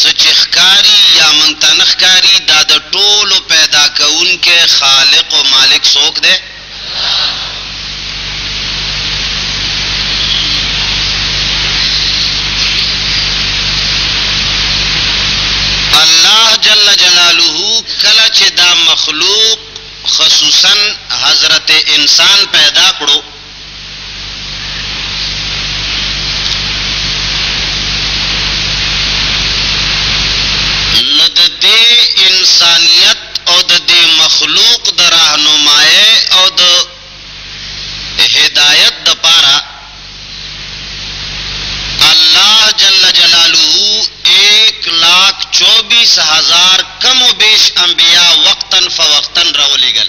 څه چې ښکاري یا موږ ته نه ښکاري دا د ټولو پیدا کوونکی خالق او مالک څوک دی؟ الله جل جلاله کله چې دا مخلوق خصوصا حضرت انسان پیدا کړو نو د دې انسانیت او د دې مخلوق د رهنمایۍ او د هدایت دپاره الله جل جلاله ایک لاکھ چوبیس هزار کم و بیش انبیاء وقتاً فوقتاً راولېږل.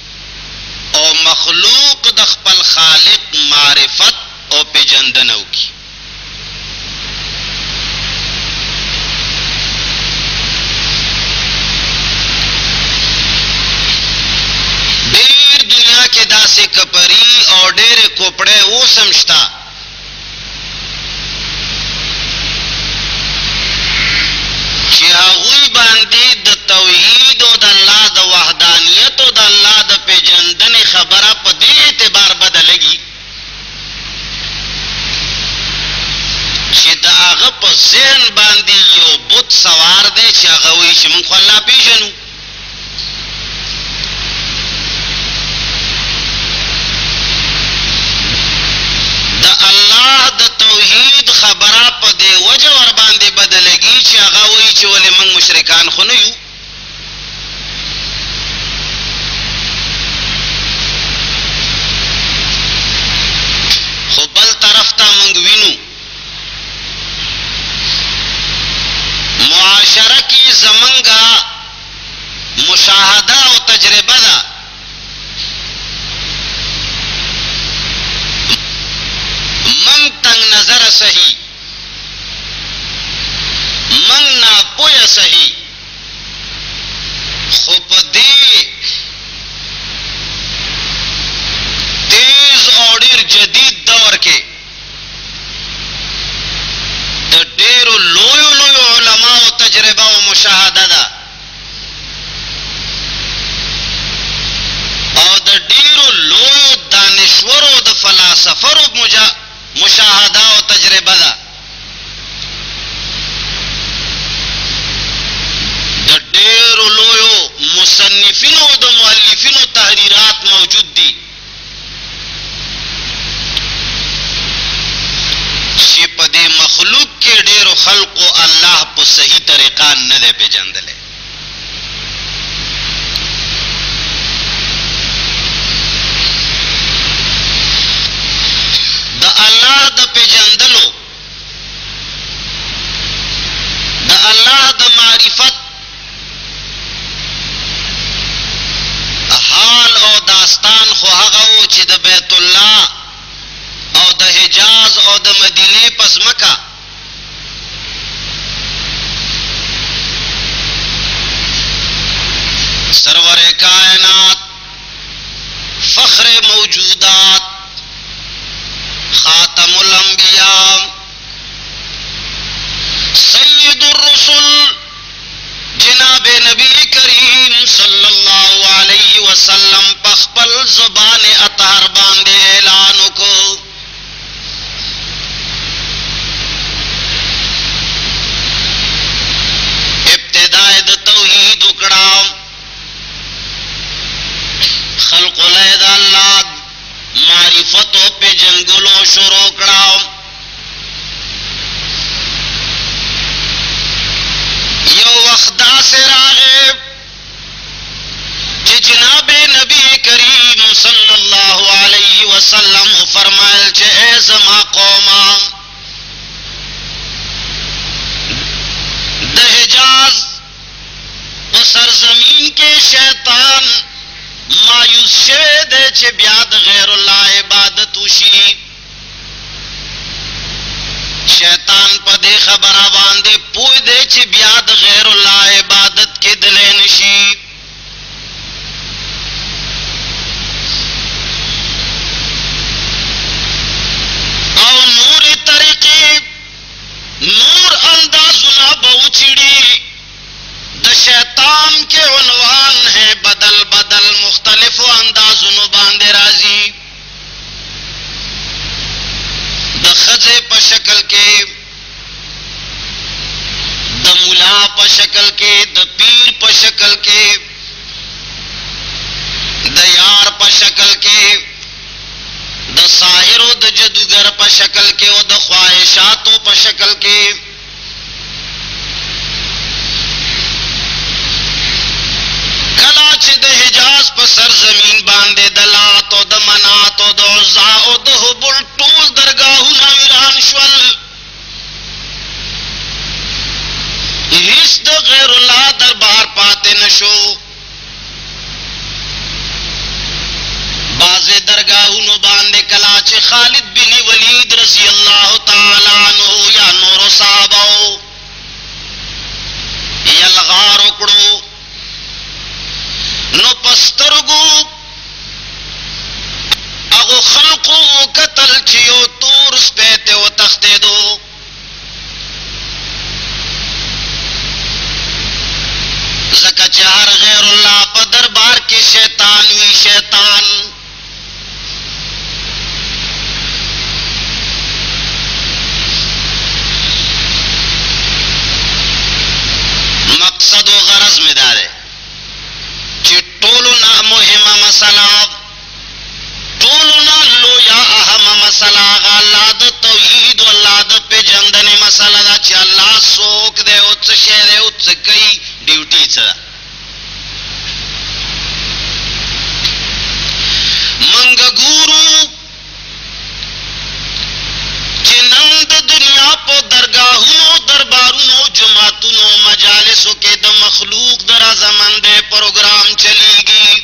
او مخلوق د خپل خالق معرفت او پېژندنه وکړي. ډېر دنیا کې داسې کپري او ډېرې کوپړۍ اوس هم شته. چې هغوی باندې د توحید او د الله د وحدانیت او د الله د پیژندنې خبره په دې اعتبار بده لګي چې د هغه په ذهن باندې یو بت سوار دی چې هغه وایي چې موږ خو الله پیژنو د الله د توحید خبره په دې وجه ورباندې بده لګي چې هغه وایي چې ولې موږ مشرکان خو نه یو خو بل طرف ته موږ وینو معاشره کی زمونږ مشاهده او تجربه ده مونږ تنګ نظره سهی مونږ ناپوهه سهی خو په دی تیز او ډیر جدید دور کې د ډېرو لویو لویو علماوو تجربه او مشاهده ده او د ډېرو لویو دانشورو او د فلاسفرو مشاهده او تجربه ده. د ډېرو لویو مصنفینو او د مؤلفینو تحریرات موجود دي. چی په دی مخلوق کی ډیرو خلقو الله په صحیح طریقه نه دی پیژندلی. د الله د پیژندلو د الله د معرفت حال او داستان خو هغه و چې د بیت الله او د حجاز او د مدینې په ځمکه سرور کائنات فخر موجودات خاتم الانبیاء سید الرسل جناب نبی کریم صلی الله علیه وسلم په خپل زبان اطهر باندې اعلان وکړ ابتدا د توحید وکړه خلق له الله معرفت او پیژندګلو شروع کړه. یو وخت داسې راغی چې جناب نبی کریم صلی الله علیه وسلم فرمایل چې ای زما قومه د حجاز په سرزمین کې شیطان مایوس شوی دی چې بیا د غیر الله عبادت وشي شیطان په دې خبره باندې پوه دی چې بیا د غیر الله عبادت کې دلی نشي نور اندازونه به وڅیړي د شیطان کې عنوان هې بدل بدل مختلفو اندازونو باندې راځي د خځې په شکل کې د مولا په شکل کې د پیر په شکل کې د یار په شکل کې د ساحر او د جدوګر په شکل کې او د خواهشاتو په شکل کې کلا چې د حجاز په سرزمین باندې د لات او د منات او د عزا او د هبل ټول درگاهونه ویران شول هیڅ د غیر الله دربار پاتې نشو بازه درگاهونو باندې کلا چې خالد بن ولید رضی الله تعالی عنہ یا نور صحابه یلغار وکړو نو پسترګو هغه خلقو قتل چې یو تور سپېته او تختیدو ځکه چې هر غیر الله په دربار کې شیطان وي شیطان مقصد او غرض مې دا دی چې ټولو نه مهمه مسله ټولو نه لویه اهمه مسئله هغه الله د توحید او الله د پېژندنې مسئله ده چې الله څوک دی او څه شی دی او څه کوي، ډیوټي یې څه ده. موږ ګورو چې نن د دنیا په درګاهونو، دربارونو، جوماتونو، مجالسو کې د مخلوق د رضامندۍ پروګرام چلېږي.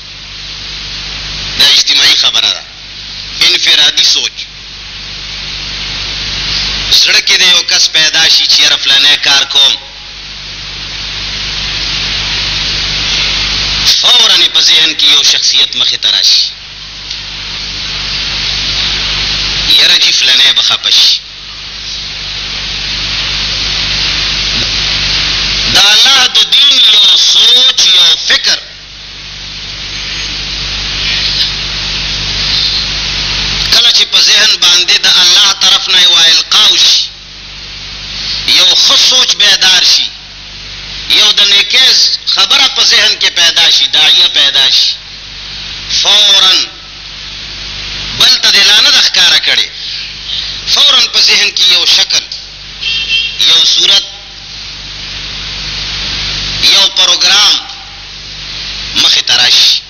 دا اجتماعي خبره ده. انفرادي سوچ، زړه کې د یو کس پیدا شي چې یاره فلانی کار کوم، فوراً یې په ذهن کې یو شخصیت مخې ته راشي، یاره جي فلانی به خپه شي. د الله د دین یو سوچ، یو فکر، کله چې په ذهن باندې د الله طرف نه یو القا وشي یو ښه سوچ بیدار شي یو د نیکې خبره په ذهن کې پیدا شي داعیه پیدا شي فورا بل ته دې لا نه ده ښکاره کړې فورا په ذهن کې یو شکل یو صورت یو پروګرام مخې ته راشي.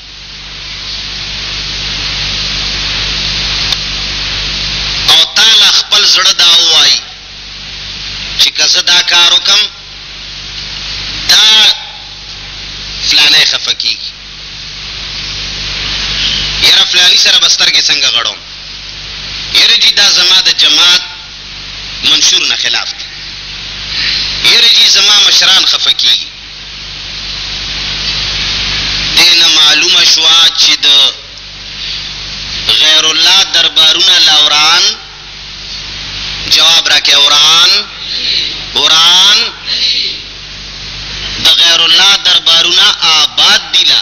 او تاله خپل زړه دا ووايي چې که زه دا کار وکړم دا فلانی خفه کېږي، یاره فلاني سره به سترګې څنګه غړوم، یاره جي دا زما د جماعت منشور نه خلاف دی یره جی زما مشران خفه کیږي دې نه معلومه شوه چې د غیر الله دربارونه لا وران جواب راکې وران وران د غیر الله دربارونه آباد دي لا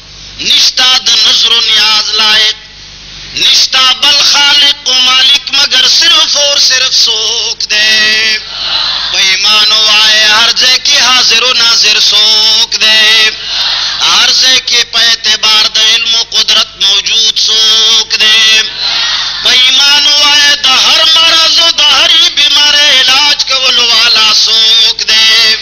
نشته د نذر و نیاز لایق نشته بل خالق و مالک مګر صرف اور صرف څوک دی په ایمان وای هر ځای کې حاضر و ناظر څوک دی هر ځای کې په اعتبار د علم و قدرت موجود څوک دی په ایمان وای د هر مرض او د هر بیمار علاج کولو والا څوک دی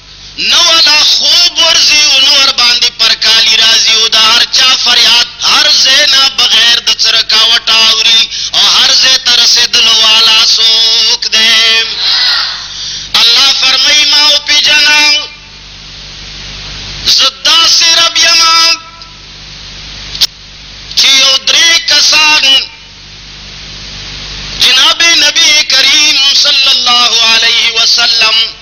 نه ولا خوب ورځي اونو ورباندي پرکالي راځي اود هر چا فرياد هر ځای نه بغير د څه رکاوټه اوري او هر ځای ته رسيدلو والا څوک دی الله فرمايي ما وپيژنه زه داسې رب يم چې یو درې کسان جناب نبی کریم صلی الله علیه وسلم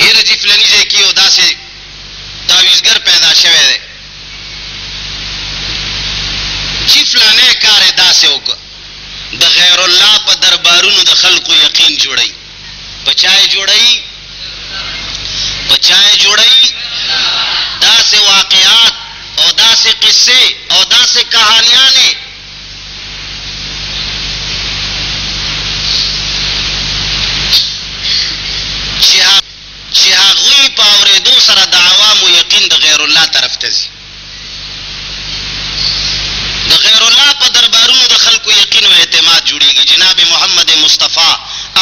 یره جی فلانی ځای کی یو داسی تعویزګر پیدا شوی دی چی فلانی کار یې داسی وکړ د غیر الله په دربارونو د خلکو یقین جوړی په چا یې جوړی په چا یې جوړی داسې واقعات او داسې قصې او داسې کهانیانې چې هغوی په اورېدو سره د عوامو یقین د غیر الله طرف ته ځي. د غیر الله په دربارونو د خلکو یقین او اعتماد جوړېږي. جناب محمد مصطفی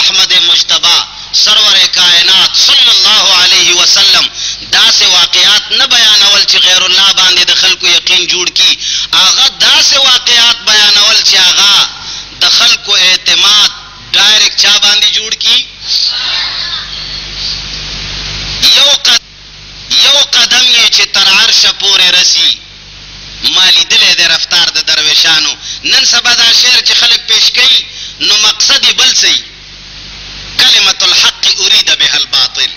احمد مجتبی سرور کائنات صلی الله علیه وسلم داسې واقعات نه بیانول چې غیر الله باندې د خلکو یقین جوړ کړي، هغه داسې واقعات بیانول چې هغه د خلکو اعتماد ډایرکټ چا باندې جوړ کړي؟ یو قضیه. یو قدم یې چې تر عرشه پورې رسي ما لیدلی دی رفتار د درویشانو نن سبا دا شعر چې خلک پیش کوي نو مقصد یې بل څه کلمة الحق اريد بها الباطل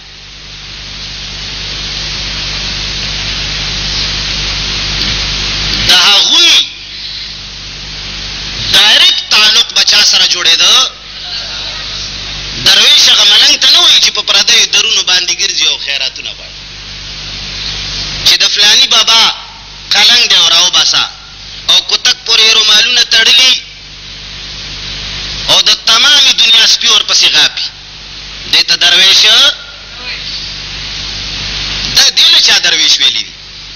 د هغوی ډایرکټ تعلق بچا سره جوړېده دروېش هغه ملنګ ته نه وايي چې په پردیو درونو باندې ګرځي او خیراتونه غواړي چې د فلاني بابا قلنګ دی او راوباسه او کوتک پورې یې رومالونه تړلي او د تمامې دنیا سپي ورپسې غاپي دې ته دروېش دا دې له چا دروېش ویلي دي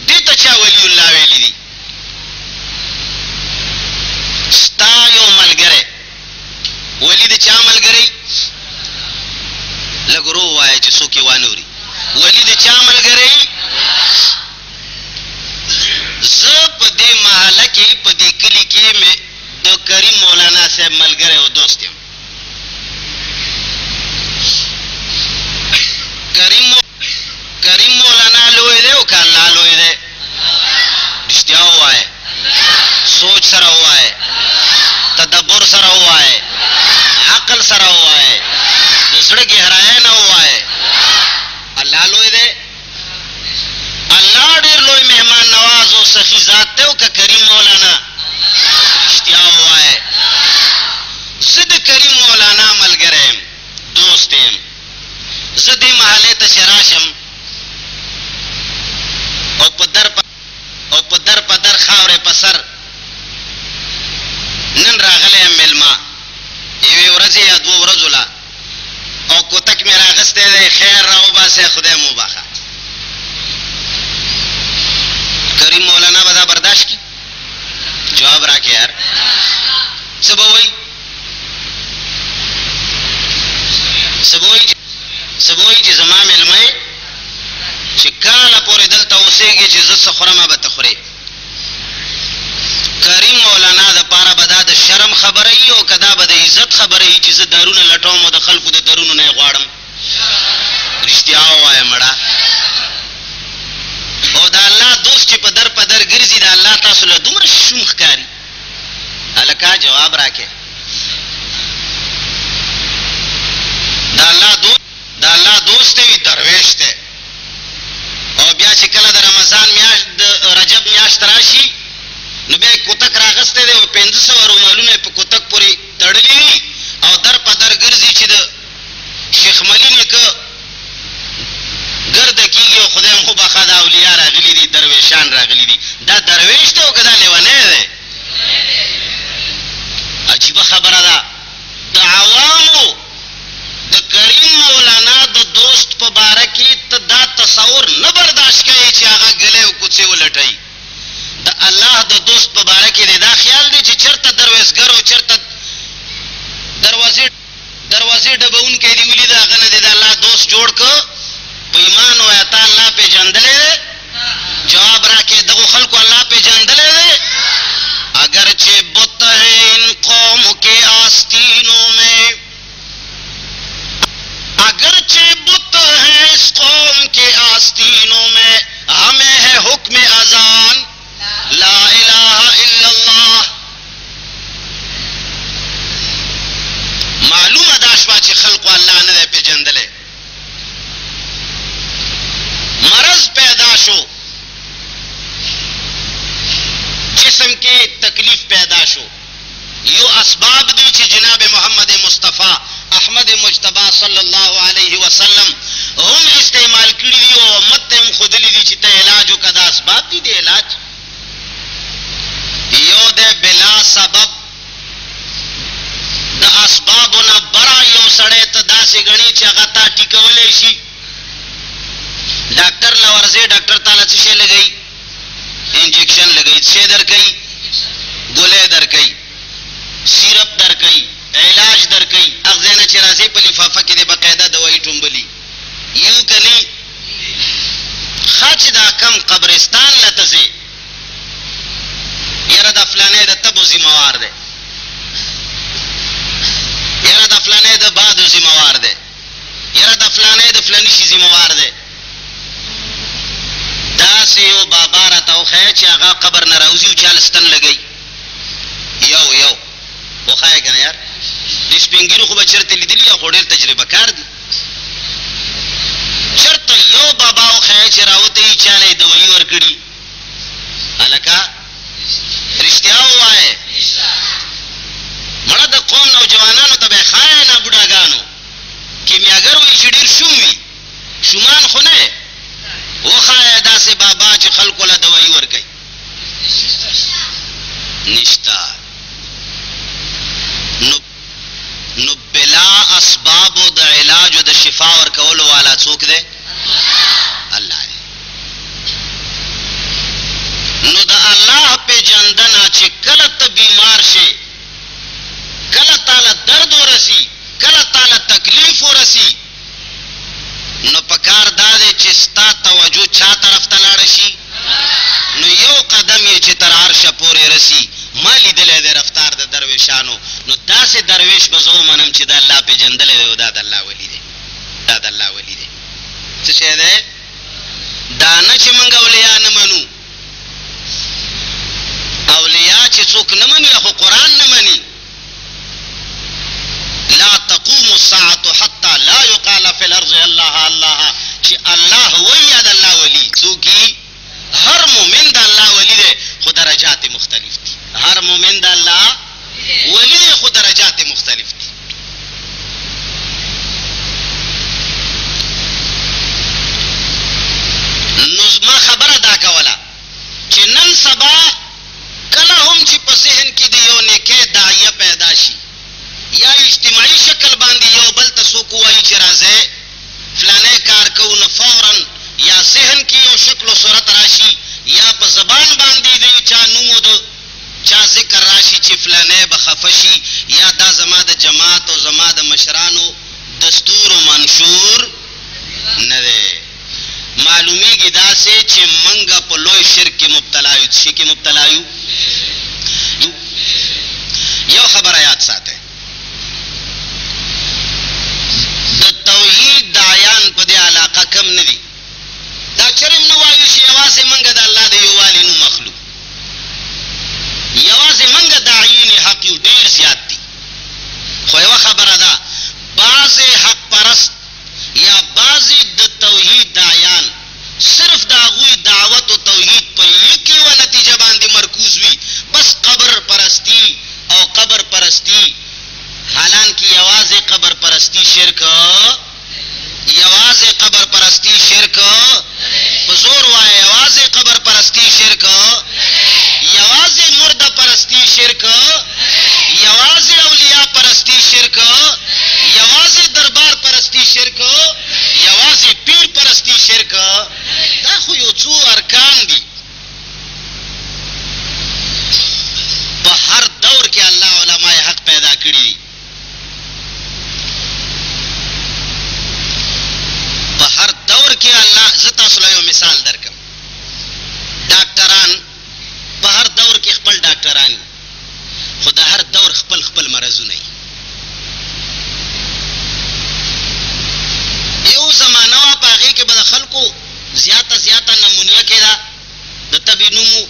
دې ته چا ولي الله ویلي دي ستا یو ملګری ولي د چا ملګری؟ لږ ورو ووایه چې څوک یې وانه وري. ولي د چا ملګری؟ زه په دې محله کې، په دې کلي کې مې د کریم مولانا صاحب ملګری او دوست یم. کریم کریم مولانا لوی دی او که الله لوی دی؟ رښتیا ووایه سوچ سره ووایه تدبر سره ووایه عقل سره ووایه د زړه ګهرایه نه ووایه الله لوی دی الله ډیر لوی مهمان نواز او سخی ذات دی او که کریم مولانا رښتیا ووایه زه د کریم مولانا ملګری یم دوست یم زه دې محلې ته چې راشم او په در په او په در په در خاورې په سر نن راغلی یم مېلمه یوې ورځې یا دوو ورځو لا او کوتک مې راغستی دی خیر راوباسئ خدای مو وبخښه کریم مولانا به دا برداشت کړي جواب راکې یار څه به وایي څه به وایي څه به وایي چې زما مېلمه یې چې کاله پورې دلته اوسېږي چې زه څه خورم به ته خورې کریم مولانا د پاره به دا د شرم خبره وي او که دا به د عزت خبره وي چې زه دارونه لټوم او د خلکو د درونو نه یې غواړم رشتیا ووایه مړه او د الله دوست چې په در په در ګرځي د الله تاسو له دومره شوم ښکاري هلکه جواب راکې د الله دوست د الله دوست دی درویش دی او بیا چې کله د رمضان میاشت د رجب میاشت راشي نو بیا کوتک راغسته دی او 1500 رومالونه په کوتک پورې تړلي او در په در ګرځي چې د شیخ ملی نیکه ګرده کیږی او خدای مو وبخښه دا اولیا راغلی دی درویشان راغلی دی دا درویش دی او که دا لیونی دی عجیبه خبره ده د عوامو د کریم مولانا د دوست په باره کې ته دا تصور نه برداشت کوي چې هغه ګلی او کوڅې ولټوي د الله د دوست په باره کې دې دا خیال دی چې چېرته درویزګر او چېرته دروازې دروازې ډبونکی دې ولید، هغه نه دې د الله دوست جوړ کړ، په ایمان وایه تا الله پېژندلی دی؟ جواب راکړئ، دغو خلکو الله پېژندلی دی؟ اګر چې بت هې ان قومو کې آستینو مې اګر چې بت هې اس قوم کې آستینو مې همې هې حکم اذان لا اله الا الله معلومه دا شوه چې خلکو الله نه دی پیژندلی مرض پیدا شو جسم کې تکلیف پیدا شو يو اسباب دي چي جناب محمد مصطفی احمد مجتبی صلی الله عليه وسلم هم استعمال کړي دي او امت ته هم ښودلي دي چي ته علاج وکړه دا اسباب دي د علاج يو د بلا سبب د اسبابو نه برا يو سړی ته داسې ګڼي چې هغه تا ټیکولی شي ډاکټر له ورځې ډاکټر تعالی څه شی لګوي انجکشن لګی څه درکوي ګولۍ درکوي سیرپ درکوي علاج درکوي هغه ځای نه چې راځې په لفافه کې دې باقاعده دوایي ټومبلي یو که نه ښه چې دا کم قبرستان له ته ځې یاره دا فلانی د تبو ذمه وار دی یاره دا فلانی د بادو ذمه وار دی یاره دا فلانی د فلاني شي ذمه وار دی داسې یو بابا راته وښیه چې هغه قبر نه راوځي او چا له ستن لګوي یو یو وښایه کنه یار د سپینګیرو خو به چرته لیدلی یا خو ډیر تجربه کار دي چرته یو بابا وښیه چې راوته یې چا له دوی ورکړي الکا رښتیا ووایه مړه د قوم نوجوانانو ته به خایه نه بوډاګانو کیمیاګر وایي چې ډیر شوم وي شومان خو نه یې؟ وښایه داسې بابا چې خلکو له دوایي ورکوي. نشته. نو نو بلا اسبابو د علاج او د شفا ورکولو والا څوک دی؟ الله دی. نو د الله پېژندنه چې کله ته بیمار شې، کله تاله درد ورسي، کله تاله تکلیف ورسي، نو پکار دا دی چې ستا توجه چا طرف ته لاړه شي؟ نو یو قدم یې چې تر عرشه پورې رسي، ما لیدلی دی رفتار د دروېشانو، نو داسې دروېش به زه ومنم چې د الله پېژندلی دی او دا د الله ولي دی. دا د الله ولي دی. څه شی دی؟ دا نه چې موږ اولیا نه منو. اولیا چې څوک نه مني، هغه خو قرآن نه مني. لا تقوم الساعة حتي لا يقال في الارض الله الله چی الله وی یا د الله ولی څوک یی هر مومن د الله ولی دی خو درجات یې مختلف دي هر مومن د الله ولی دی خو درجات یې مختلف دي نو زما خبره دا کوله چې نن سبا کله هم چې په ذهن کې د یو نیکه داعیه پیدا شي یا اجتماعي شکل باندې یو بل ته څوک ووایي چې راځئ فلانی کار کوو نو فوراً یا ذهن کې یو شکل و صورت راشي یا په زبان باندې د چا نوم او د چا ذکر راشي چې فلانی به خفه شي یا دا زما د جماعت او زما د مشرانو دستور و منشور نه دی معلومیږي داسې چې مونږ په لوی شرک کې مبتلا یو، څه شي کې مبتلا یو؟ یو خبره یاد ساتئ، د توحید داعیان په دې علاقه کم نه دي، دا چېرې هم نه وایو چې یوازې مونږ د الله د یووالي نوم اخلو، یوازې مونږ داعیین حق یو، ډېر زیات دي، خو یوه خبره ده، بعضې حق پرست، یا بعضی دتوحید داعیان صرف د هغوی دعوت او توحید په یک یوه نتیجه باندی مرکوز وی بس قبر پرستی او قبر پرستی حالانکه یوازی قبر پرستی شرک یوازی قبر پرستی شرک په زور وایه یوازې قبر پرستي شرک یوازې مرده پرستي شرک یوازې اولیاء پرستي شرک یوازې دربار پرستي شرک یوازې پیر پرستي شرک دا خو یو څو ارکان دي په هر دور کې الله علماء حق پیدا کړي په هر دور کې الله زه تاسو له یو مثال درکم ډاکټران په هر دور کې خپل ډاکټران خو د هر دور خپل خپل مرزونه یي یو زمانه وا پاغه کې به خلکو زیاته زیاته نمونیا کېده د تبی نوم وو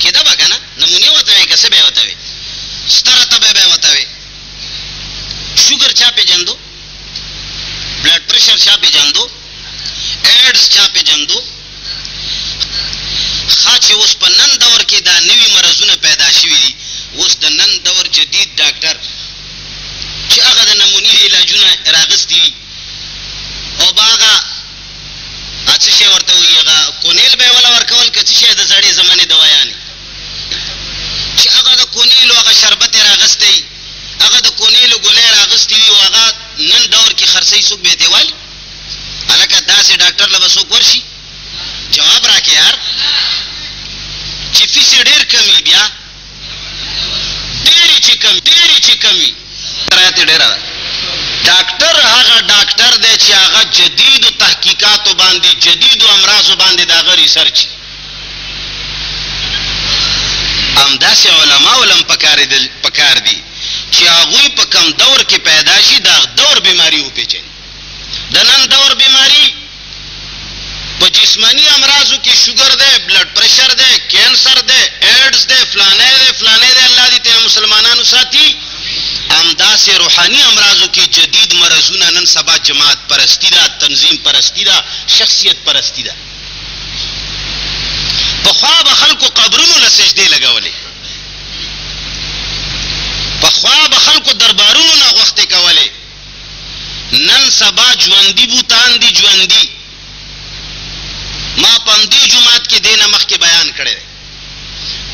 کیده به کنه نمونی ورته وی که څه به ورته وی ستره تبه به ورته وی شوګر چا پیجندو بلډ پرشر چا پیجندو ایډز چا پیجندو خا چې اوس په نن دور کې دا نوی مرزونه پیدا شوی دي اوس د نن دور جدید ډاکټر چې هغه د نمونی علاجونه راغستی او باغه ا څه شی ورته وایی هغه کونیل به ولا ورکول که څه شی د زړی زمنی دوایانی چی هغه د کونیلو هغه شربت راغستی هغه د کونیلو ګلی راغستی وی او هغه نن دور کی خرسی سوک به ته والی الکه داسې ډاکټر له بسوک ورشي جواب راکې یار چې فیس ډیر کمی بیا ډېرې چې کمې ډېرې چې کمې کرایه ترې ډېره ده. ډاکټر هغه ډاکټر دی چې هغه جدیدو تحقیقاتو باندې جدیدو امراضو باندې د هغه ریسرچ وي. همداسې علماو له هم پکارېدل پکار دي چې هغوی په کوم دور کې پیدا شي د هغه دور بیماري وپېژني. د نن دور بیماری په جسمانی امراضو کې شوګر ده، بلډ پرشر ده، کینسر ده، ایډز ده، فلانه ده، فلانه ده، الله دې ته مسلمانانو ساتي. همداسې روحاني امراضو کې جدید مرضونه نن سبا جماعت پرستی ده، تنظیم پرستی ده، شخصیت پرستی ده. پخوا به خلکو قبرونو له سجدې لګولې، پخوا به خلکو دربارونو نه غوښتې کولې، نن سبا ژوندي بوتان دي، ژوندي. ما په همدې جومات کې دې نه مخکې بیان کړی دی.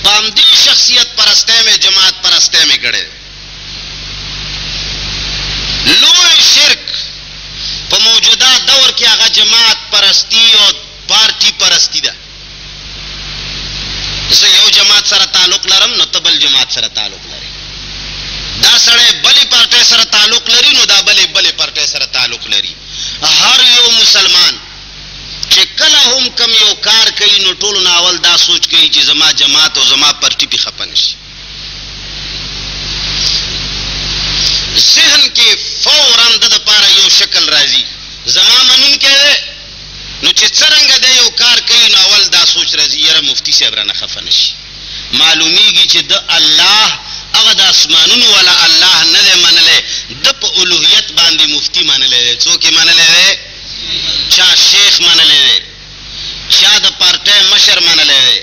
په همدې شخصیت پرستۍ مې جماعت پرستۍ مې کړې ده. لوی شرک په موجوده دور کې هغه جماعت پرستي او پارټي پرستي ده. زه یو جماعت سره تعلق لرم نو ته بل جماعت سره تعلق لرې دا سړی بلې پارټۍ سره تعلق لري نو دا بلې بلې پارټۍ سره تعلق لري هر یو مسلمان چې کله هم کم یو کار کوي نو ټولو نه اول دا سوچ کوي چې زما جماعت او زما پارټي پې خپه نشي ذهن کې فورا د دپاره یو شکل راځي زما منونکی دی نو چې څرنګه دی یو کار کوي نو اول دا سوچ راځي یره مفتي صاحب رانه خفه نه شي معلومیږي چې ده الله هغه د اسمانونو والا الله نه دی منلی ده په الوهیت باندې مفتي منلی دی څوک یې منلی دی چا شیخ منلی دی چا د پارټۍ مشر منلی دی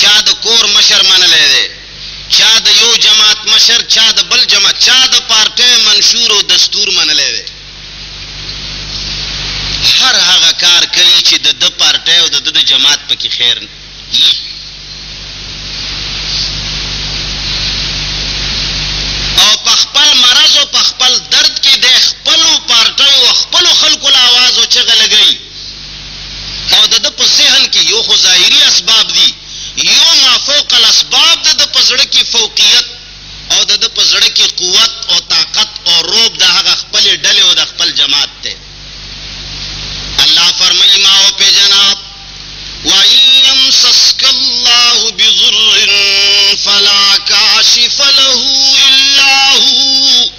چا د کور مشر منلی دی، چا د یو جماعت مشر، چا د بل جماعت، چا د پارټۍ منشور او دستور منلی دی. هر هغه کار کوي چې د ده پارټۍ او د ده د جماعت په کې خیر وي. او په خپل مرض او په خپل درد کې دی خپلو پارټیو او خپلو خلکو له آواز او چغې لګوي. او د ده په ذهن کې يو خو ظاهري اسباب دي، يو مافوق الاسباب د ده په زړه کې فوقيت او د ده په زړه کې قوت او طاقت او رعب د هغه خپلې ډلې او د خپل جماعت دی. الله فرمايي، ما وپېژنه! وَإِن يَمْسَسْكَ اللَّهُ بِضُرٍّ فَلَا كَاشِفَ لَهُ إِلَّا هُوَ.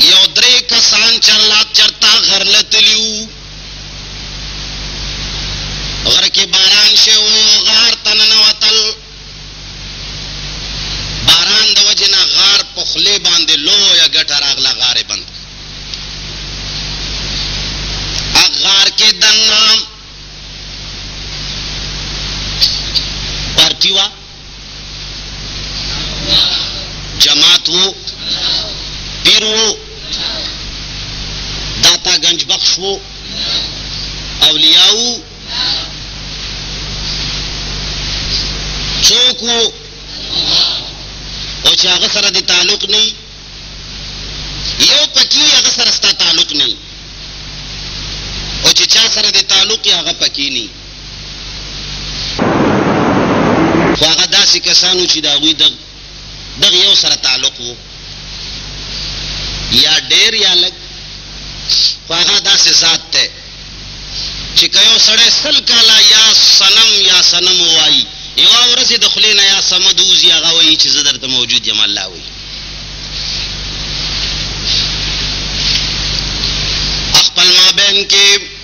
یو درې کسان چې الله چرته غر له تلي وو، غر کې باران شوی و، یو غار ته ننوتل، باران د وجې نه غار په خولې باندې لویه ګټه راغله، غار یې بند کړ، غار کې دننه پارټي وه. جماعت وو پیر وو داتا گنج بخش وو اولیاء وو څوک وو او چې هغه سره د تعلق نه یو پکی هغه سره ستا تعلق نه او چې چا سره د تعلق هغه پکی نه خو هغه داسې کسانو چې د هغوی د دغه یو سره تعلق وو یا ډېر یا لږ خو هغه داسې ذات دی چې که یو سړی سل کاله یا صنم یا صنم ووایي یوه ورځ یې د خولې نه یا صمد وځي هغه وایي چې زه درته موجود یم الله وایي خپل مابین کې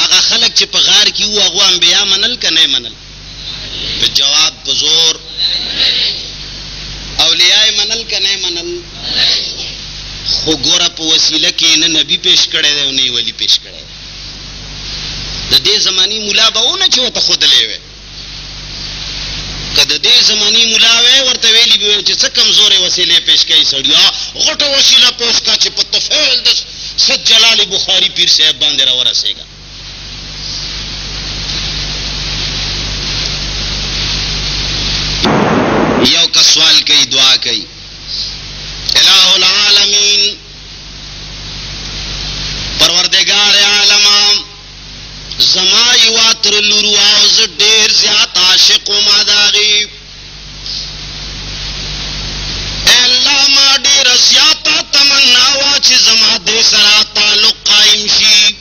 هغه خلک چې په غار کې وو هغه انبیا منل که نه منل په جواب په زور اولیاء منل که نه منل خو ګوره په وسیله کې نه نبی پیش کړی دی او نه یې ولی پیش کړی دی د دې زماني ملا به ونه چې ورته ښودلی وی که د دې زماني ملا وای ورته ویلي به وای چې څه کمزورې وسیلې پیش کوي سړیا غټه وسیله پیش کا چې په طفیل د سید جلال بخاري پیر صاحب باندې را ورسېږه یو کس سوال کوي دعا کوي الہ العالمین پروردگار عالم زما یوه تر لور وه او زه ډېر زیات عاشق وم د هغې. ای الله ما ډېره زیاته تمنا وه چې زما دې سره تعلق قایم شي.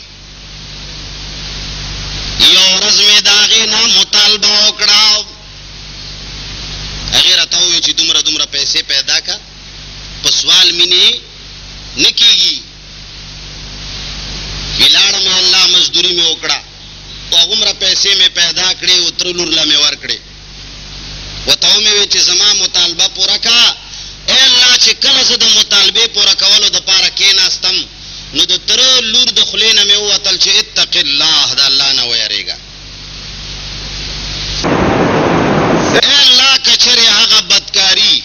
یو ورځ مې د هغې نه مطالبه وکړه هغې راته وویل چې دومره دومره پیسې پیدا کړه په سوال مینې نه کېږي وي لاړم الله مزدوري مې وکړه او هغومره پیسې مې پیدا کړې او تر لور له مې ورکړې وته ومې وې چې زما مطالبه پوره کا اے الله چې کله زه د مطالبه پوره کولو د پاره کېناستم نو د تر لور د خلې نه مې ووتل چې اتق الله د الله نه ویریږه اے الله کچره هغه بدکاری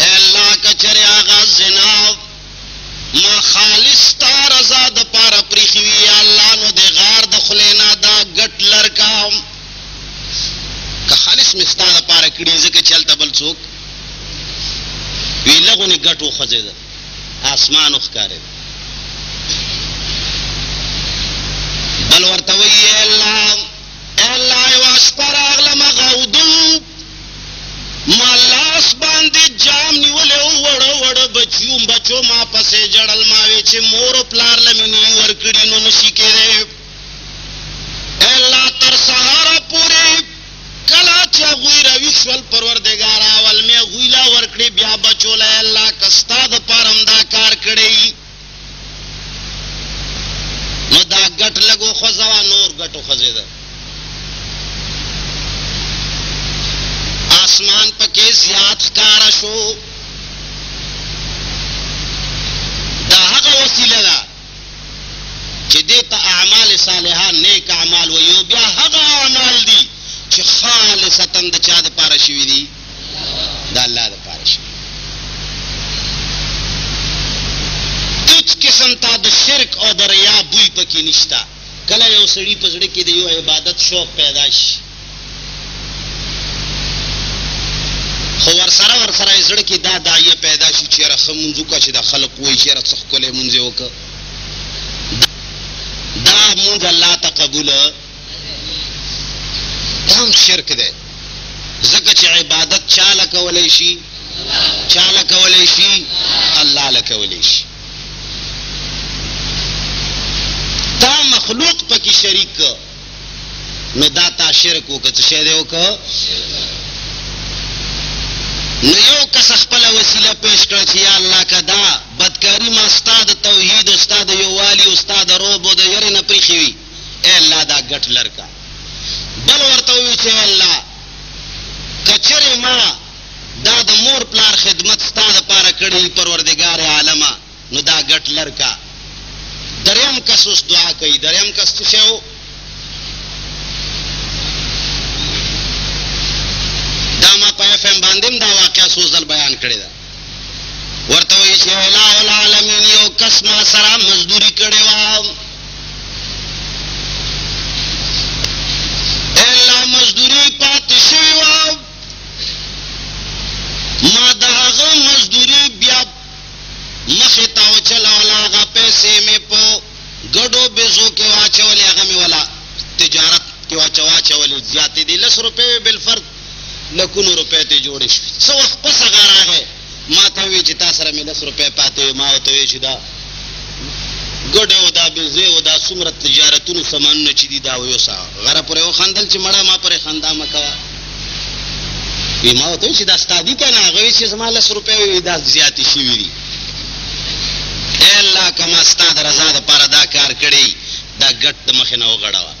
اے الله کچره هغه زنا ما خالص ستا رضا د پاره پریښي وي یا الله نو د غار د خولې نه دا ګټ لر کا که خالص مې ستا د پاره کړي ځکه چې هلته بل څوک وي لغونې ګټ وخوځېده آسمان وښکارېده بل ورته وایي الله الله یوه شپه راغلم هغه اودو ما لاس باندې جام نیولې او وړه وړه بچیو بچو ما پسې جړل ما وی چې مور او پلار لمنی ورکړي نو نشي کېره الله تر سهار پورې کلا چې غوی را وشول پروردگار اول می غوی لا ورکړي بیا بچو له الله کستا د پرم دا کار کړی نو دا ګټ لږ وخوځوه نور ګټ وخوځېده آسمان پکې زیات ښکاره شو دا هغه وسیله ده چې دې ته اعمال صالحه نیک اعمال ویو بیا هغه اعمال دي چې خالصتا د چا دپاره شوي دي دا الله د پاره شي هیڅ قسم ته د شرک او د ریا بوی پکې نشته کله یو سړی په زړه کې د یو عبادت شوق پیدا شي خو ورسره ورسره یې زړه کې دا دایه پیدا شي چې یاره ښه مونځ وکړه چې دا خلک وایي چې یاره څه ښکلی مونځ یې وکړه دا مونږ الله ته قبول دا هم شرک دی ځکه چې عبادت چا له کولی شي چا له کولی شي الله له کولی شي دا مخلوق پکې شریک که نو دا تا شرک وکړه څه شی دی وکړه نو یو کس خپله وسیله پیش کړه چې یا الله که دا بدکاري ما ستا د توحید او ستا د یووالي او ستا د روب او د یرې نه پرېښې وي اې الله دا ګټ لر کا بل ورته وی چې الله کچری ما دا د مور پلار خدمت ستا د پاره کړی پروردگار عالم نو دا ګټ لر کا دریم کس اوس دعا کوي دریم کس څه شو دا ما په اف ام باندې دا واقعا سوزل بیان کړی دا ورته وایي چې اله العالمین یو کس ما سره مزدوري کړې وه الا مزدوري پاتې شوې وه ما د هغه مزدوري بیا مخې ته وچلوله هغه پیسې مې په ګډو بیزو کې واچولې هغه مې ولا تجارت کې واچولې زیاتې دي لس روپۍ بالفرد لکونو روپۍ ترې جوړې شوې. څه وخت پس هغه راغی، ما ته وویل چې تا سره مې لس روپۍ پاتې وې. ما ورته وویل چې دا ګډه او دا بېزې او دا څومره تجارتونو سامانونه چې دي دا ویوسه. غره پرې وخندل چې مړه ما پرې خندا مه کوه. وي ما ورته وویل چې دا ستا دي که نه؟ هغه ویل چې زما لس روپۍ وې دا زیاتې شوي دي. ای الله که ما ستا د رضا دپاره دا کار کړی دا ګټ د مخې نه وغړوه.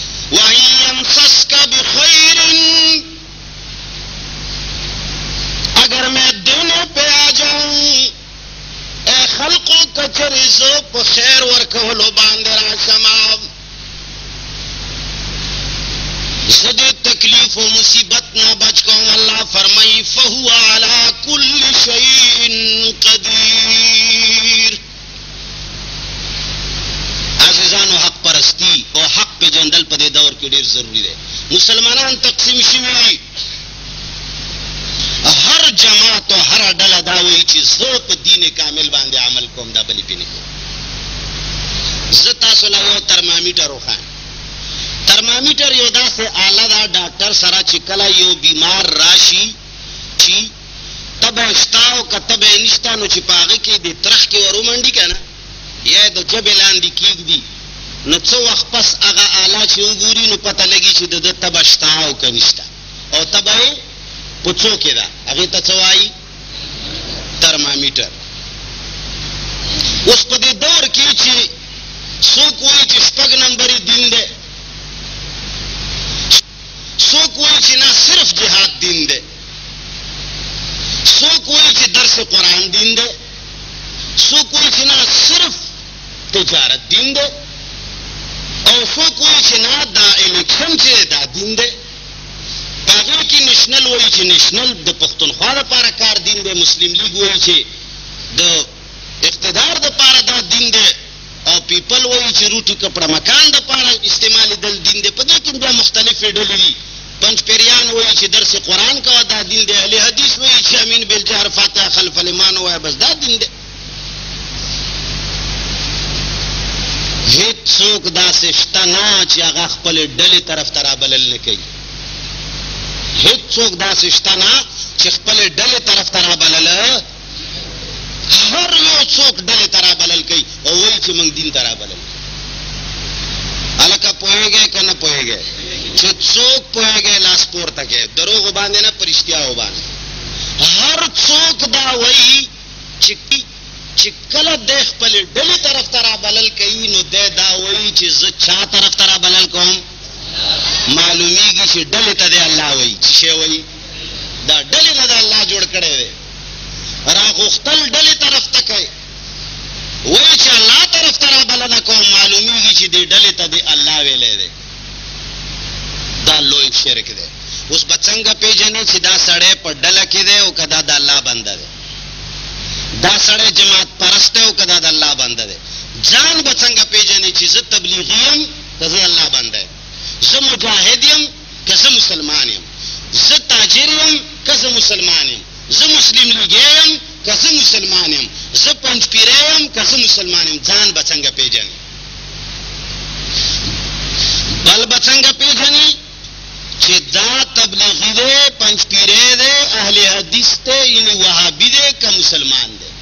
وان یمسسک بخیر اگر میں دونوں پہ آ جاؤں اے خلقو کچری زو پا خیر ورکولو باندے را شما زدی تکلیف و مصیبت نہ بچ کو اللہ فرمائی فہو علا کل شیئن قدیر عزیزانو حق پرستی او حق پیژندل په دې دور کې ډیر ضروری دی مسلمانان تقسیم شوي دي هر جماعت او هر ډله دا وایي چې زه په دین کامل باندې عمل کوم دا بلی پینې کوم زه تاسو له یو ترمامیټر وښایم ترمامیټر یو داسې آله ده ډاکټر سره چې کله یو بیمار راشي چې تبه شته او که تبه یې نشته نو چې په هغه کې دې ترخکې ور ومنډي که نه یا یې د ژبې لاندې کېږدي نو څه وخت پس هغه آله چې وګوري نو پته لګي چې د ده تبه شته او که نشته او تبه یې په څو کې ده هغې ته څه وایي ترمامیټر اوس په دې دور کې چې څوک وایي چې شپږ نمبرې دین دی څوک وایي چې نه صرف جهاد دین دی څوک وایي چې درس قرآن دین دی څوک وایي چې نه صرف تجارت دین دی او څوک وایي چې نه دا الیکشن چې دا دین دی په هغې کې نشنل وایي چې نشنل د پښتونخوا لپاره کار دین دی مسلم لیګ وایي چې د اقتدار لپاره دا دین دی او پیپل وایي چې روټي کپړه مکان د پاره استعمال دل دین دی په دې کې بیا مختلفې ډلې دي پنځ پیریان وایي چې درس قرآن کوه دا دین دی اهل حدیث وایي چې امین بالجهر فاتحه خلف الامام وایه بس دا دین دی هیڅوک داسې شته نه چې هغه خپلې ډلې طرف ته رابلل نه کوي هیڅوک داسې شته نه چې خپلې ډلې طرف ته رابلل هر یو څوک ډلې ته رابلل کوي او وایي چې موږ دین ته رابلل کوي. هلکه پوهېږئ که نه پوهېږئ؟ چې څوک پوهېږئ لاس پورته کړئ. دروغو باندې نه، په رښتیاو باندې. هر څوک دا وایي چې چې کله دی خپلې ډلې طرف ته رابلل کوي نو دی دا وایي چې زه چا طرف ته رابلل کوم؟ معلومېږي چې ډلې ته دی الله وایي. څه شی وایي؟ دا ډلې نه ده الله جوړ کړی دی راغوښتل ډلې طرف ته کوي وایي چې الله طرف ته رابلنه کوم معلومیږي چې دې ډلې ته دې الله ویلی دی دا لوی شرک دی اوس به څنګه پیژنې چې دا سړی په ډله کې دی او که دا د الله بنده دی دا سړی جماعت پرست دی او که دا د الله بنده دی ځان به څنګه پیژنې چې زه تبلیغي یم که زه الله بنده یم زه مجاهد یم که زه مسلمان یم، زه تاجر یم که زه مسلمان یم، زه مسلم لیګی یم که زه مسلمان یم، زه پنجپیری یم که زه مسلمان یم، ځان به څنګه پیژنې؟ بل به څنګه پیژنې؟ چې دا تبلیغی دی، پنجپیری دی، اهل حدیث دی، یعنی وهابی دی که مسلمان دی؟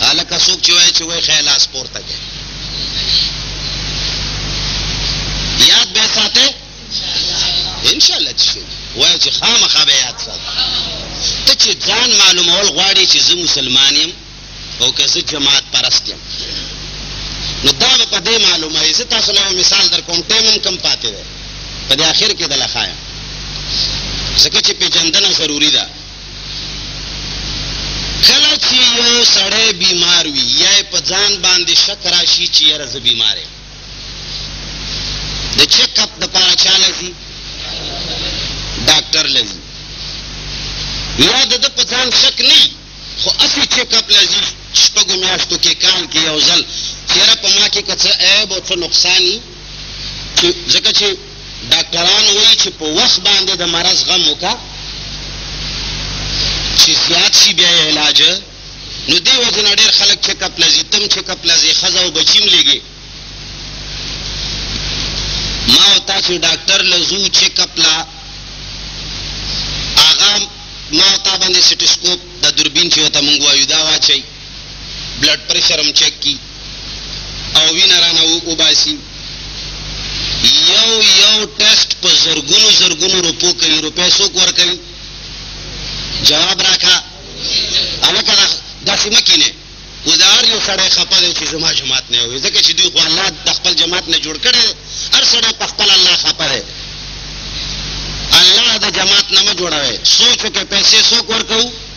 هلکه څوک چې وایي چې ویښه یې لاس پورته کړئ یاد به ساتئ انشاءالله چې شي وایي چې خامخا به یاد ساتئ ته چې ځان معلومول غواړي چې زه مسلمان یم او که زه جماعت پرست یم نو دا به په دې معلومه یې زه تاسو له مثال در کوم ټایم هم کم پاتې دی په دې اخر کې د لخایم ځکه چې پېژندنه ضروري ده کله چې یو سړی بیمار وي یا یې په ځان باندې شک راشي چې یاره زه بیمار یم د چیک اپ دپاره چا له ځي ډاکټر له ځي یا د ده په ځان شک نه وي خو هسې چیک اپ له ځي شپږو میاشتو کې کال کې یو ځل چې یاره په ما کې که څه عیب او څه نقصان ځکه چې ډاکټران وایي چې په وخت باندې د مرض غم وکړه چې زیات شي بیا یې علاج نو دې وجې نه ډېر خلک چیک اپ له ځي تم چیک اپ له ځي ښځه او بچي هم لېږي ما او تاسو ډاکټر له ځو چیک اپ له هغه ما او تا باندې سټسکوپ د دوربین چې ورته مونږ وایو دا واچوي بلډ پرشر هم چک کی او وینه رانه وباسي یو یو ټیسټ په زرګونو زرګونو روپو کوي روپۍ څوک ورکوي جواب راکا هلکه داسې مه کینې اوس د هر یو سړی خپه دی چې زما جماعت نه وي ځکه چې دوی خو الله د خپل جماعت نه جوړ کړی هر سړی په خپل الله خپه دی الله د جماعت نه مه جوړوي سوچ وکړئ پیسې څوک ورکوو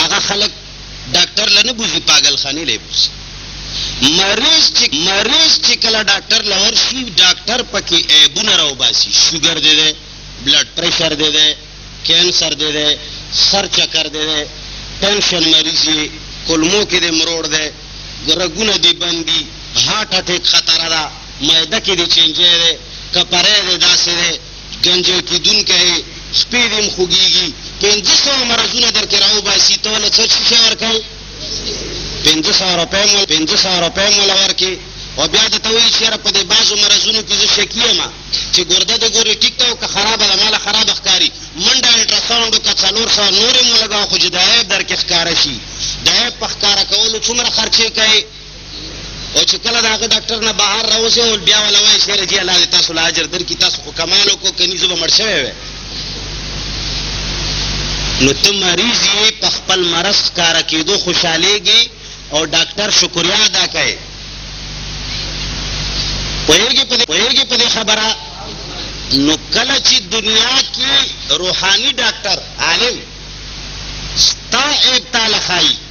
هغه خلک ډاکټر له نه بوزي پاګل خاني له بوزي مریض چې مریض چې کله ډاکټر له ورشي ډاکټر پکې عیبونه راوباسي شوګر دی دی بلډ پریشر دی دی کینسر دی دی سر چکر دی دی ټینشن مریض یې کولمو کې دی مروړ دی رګونه دی بند دي هارټ اټیک خطر ده معده کې دی چینجی دی کپری دی داسې دی ګنجل کیدونکی سپی دې هم خوږیږي پنځه سوه مرضونه درکې راوباسي ته له څه شیشه ورکوې پنځه سوه روپۍ مو پنځه سوه روپۍ مو له ورکې او بیا درته وایي چې یاره په دې بعضو مرضونو کې زه شکي یم چې ګرده دې ګورې ټیک ته او که خرابه ده ماله خرابه ښکاري منډه الټراساونډ وکړه څلور سوه نورې مو لګوه خو چې د عیب درکې ښکاره شي د عیب په ښکاره کولو څومره خرچې کوې او چې کله د هغه ډاکټر نه بهر راوځي او بیا ولا وایي چې رجی الله دې تاسو له اجر درکړي تاسو خو کمال وکړو کني زه به مړ شوی وی نو ته مریض یې په خپل مرض ښکاره کېدو خوشحالېږي او ډاکټر شکریا ادا کوي پوهېږي په دې پوهېږي په دې خبره نو کله چې دنیا کې روحاني ډاکټر عالم ستا عیب تاله ښایي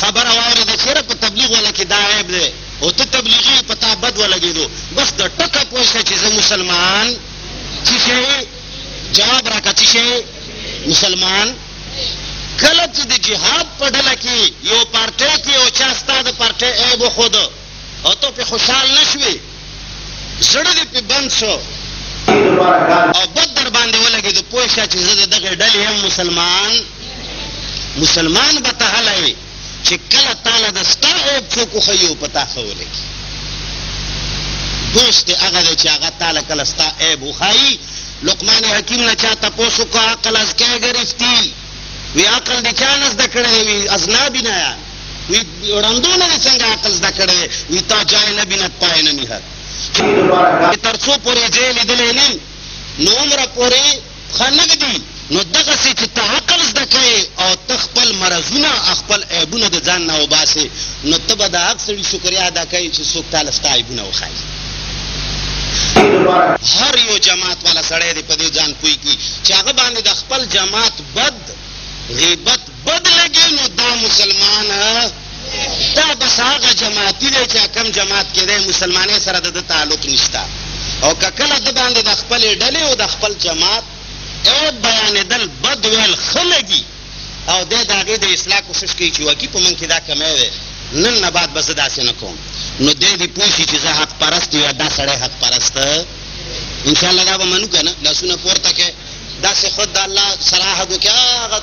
خبره واورېده چېره په تبلیغ وله کې دا عیب دی او ته تبلیغي یې په تا بد ولګېدو بس د ټکه پوه شه چې زه مسلمان څه شی جواب راکړه څه شی مسلمان کله چې د جهاد په ډله کې یو پارټۍ کې یو چا ستا د پارټۍ عیب وښوده او ته په خوشحال نشوې زړه دې په بند شو او بد در باندې ولګېدو پوه شه چې زه د دغې ډلې یم مسلمان مسلمان به ته هله یې چې کله تاله د ستا عیب څوک وښیي او په تا ښه ولګي دوست دی هغه دی چې هغه تاله کله ستا عیب وښایي لقمان حکیم نه چا تپوس وکړه عقل از کی ګرفتی وی عقل د چا نه زده کړی وی از نابینایان وی ړندو نه څنګه عقل زده کړی وی تا جای نه بینت پای نه میهر تر څو پورې جې لیدلې نه نو عمر پورې خنګ دی نو دغه سي چې ته عقل زده کوي او ته خپل مرزونه خپل عیبونه د ځان نه وباسي نو ته به د حق سړي شکریا ادا کوي چې څوک تاله ستا عیبونه وښایي هر یو جماعت والا سړی دی په دې ځان پوي کی چې هغه باندې د خپل جماعت بد غیبت بدلګي نو دا مسلمان دا بس هغه جماعتي دی چې کم جماعت کې دی مسلمانۍ سره د ده تعلق نشته او که کله ده باندې د خپلې ډلې او د خپل جماعت عیب بیانېدل بد ویل ښه لګي او دی د هغې د اصلاح کوشش کوي چې واقعي په موږ کې دا کمی دی نن نه بعد به زه داسې نه کوم نو دی دې پوه شي چې زه حق پرست یا دا سړی حق پرست انشاءالله دا به منو که نه لاسونه پورته کړئ داسې خود د الله سره هغو کې هغه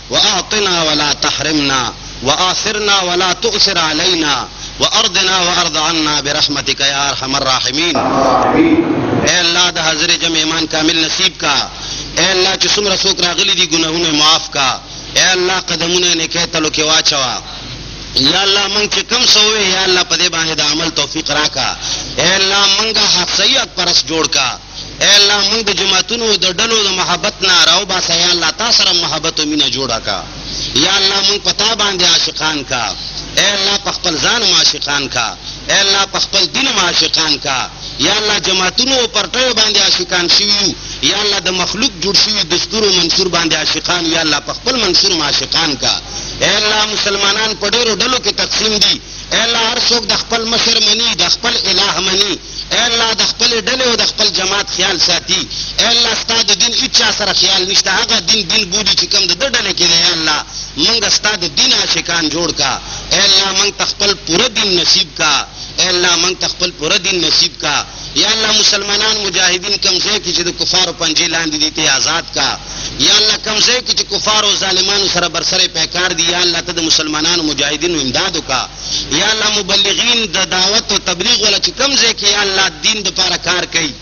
واعطنا ولا تحرمنا واثرنا ولا تؤثر علينا وارضنا وارض عنا برحمتك يا ارحم الراحمين اے الله د حاضر جمع ایمان کامل نصیب کا اے الله چې څومره څوک راغلي دي ګناهونه معاف کا اے الله قدمونه نه کې تلو کې واچوا یا الله مونږ چې کم سوې یا الله په دې باندې د عمل توفیق راکا اے الله مونږه حق صحیح پرس جوړ کا اې الله موږ د جماعتونو د ډلو د محبت نه راوباسه یا الله تا سره محبت او مینه جوړه کا یا الله موږ په تا باندې عاشقان کا اے الله په خپل ځان معاشقان کا اے الله په خپل دین معاشقان کا یا الله جماعتونو او پرټیو باندې عاشقان شوي یا الله د مخلوق جوړ شوي دستور او منصور باندې عاشقان یا الله په خپل منصور معاشقان کا اے الله مسلمانان په ډیرو ډلو کې تقسیم دي اے الله هر څوک د خپل مشر منی د خپل الٰه منی اې الله د خپلې ډلې او د خپل جماعت خیال ساتي اې الله ستا د دین هیچا سره خیال نشته هغه دین دین بولي چې کوم د ده ډلې کې دی اې الله موږ ستا د دین عاشقان جوړ کا اې الله موږ ته خپل پوره دین نصیب کا اې الله موږ ته خپل پوره دین نصیب کا یا الله مسلمانان مجاهدین کم ځای کې چې د کفارو پنجې لاندې دي ته آزاد کا یا الله کم ځای کې چې کفارو ظالمانو سره برسره پیکار دي یا الله ته د مسلمانانو مجاهدینو امداد وکړه یا الله مبلغین د دعوت او تبلیغ ولا چې کم ځای کې یا الله دین د پاره کار کوي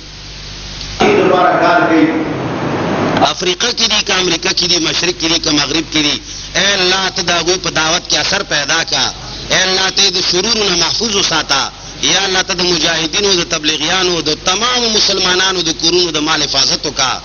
دین د پاره کار کوي افریقا کې دي که امریکا کې دي مشرق کې دي که مغرب کې دي اے الله ته دا غوي په دعوت کې اثر پیدا کا اے الله ته د شرور نه محفوظ وساته یا الله ته د مجاهدینو د تبلیغیانو د تمام مسلمانانو د کورونو د مال حفاظت وکا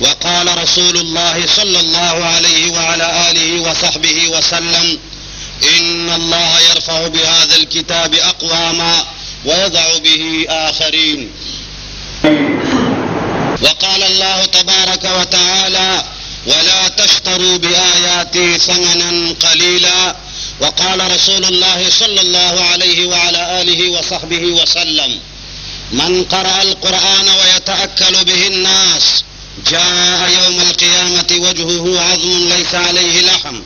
وقال رسول الله صلى الله عليه وعلى آله وصحبه وسلم إن الله يرفع بهذا الكتاب أقواما ويضع به آخرين وقال الله تبارك وتعالى ولا تشتروا بآياتي ثمنا قليلا وقال رسول الله صلى الله عليه وعلى آله وصحبه وسلم من قرأ القرآن ويتأكل به الناس جاء يوم القيامة وجهه عظم ليس عليه لحم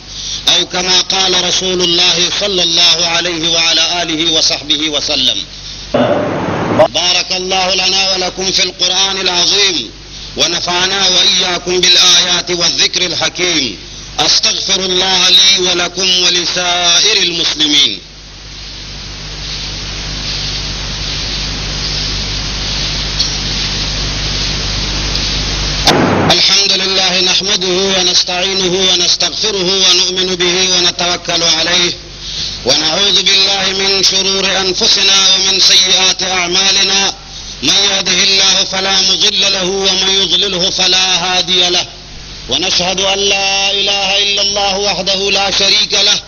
أو كما قال رسول الله صلى الله عليه وعلى آله وصحبه وسلم بارك الله لنا ولكم في القرآن العظيم ونفعنا وإياكم بالآيات والذكر الحكيم أستغفر الله لي ولكم ولسائر المسلمين الحمد لله نحمده ونستعينه ونستغفره ونؤمن به ونتوكل عليه ونعوذ بالله من شرور أنفسنا ومن سيئات أعمالنا فلا مضل له ومن يضلله فلا هادي له ونشهد أن لا إله إلا الله وحده لا شريك له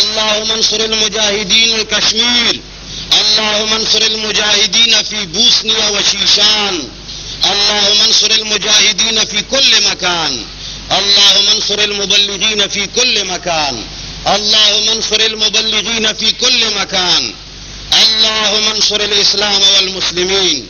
اللهم انصر المجاهدين الكشمير اللهم انصر المجاهدين في بوسنيا وشيشان اللهم انصر المجاهدين في كل مكان اللهم انصر المبلغين في كل مكان اللهم انصر المبلغين في كل مكان اللهم انصر الإسلام والمسلمين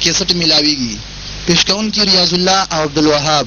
کیسټ میلاویږي پیش کوونکي ریاض الله او عبدالوهاب.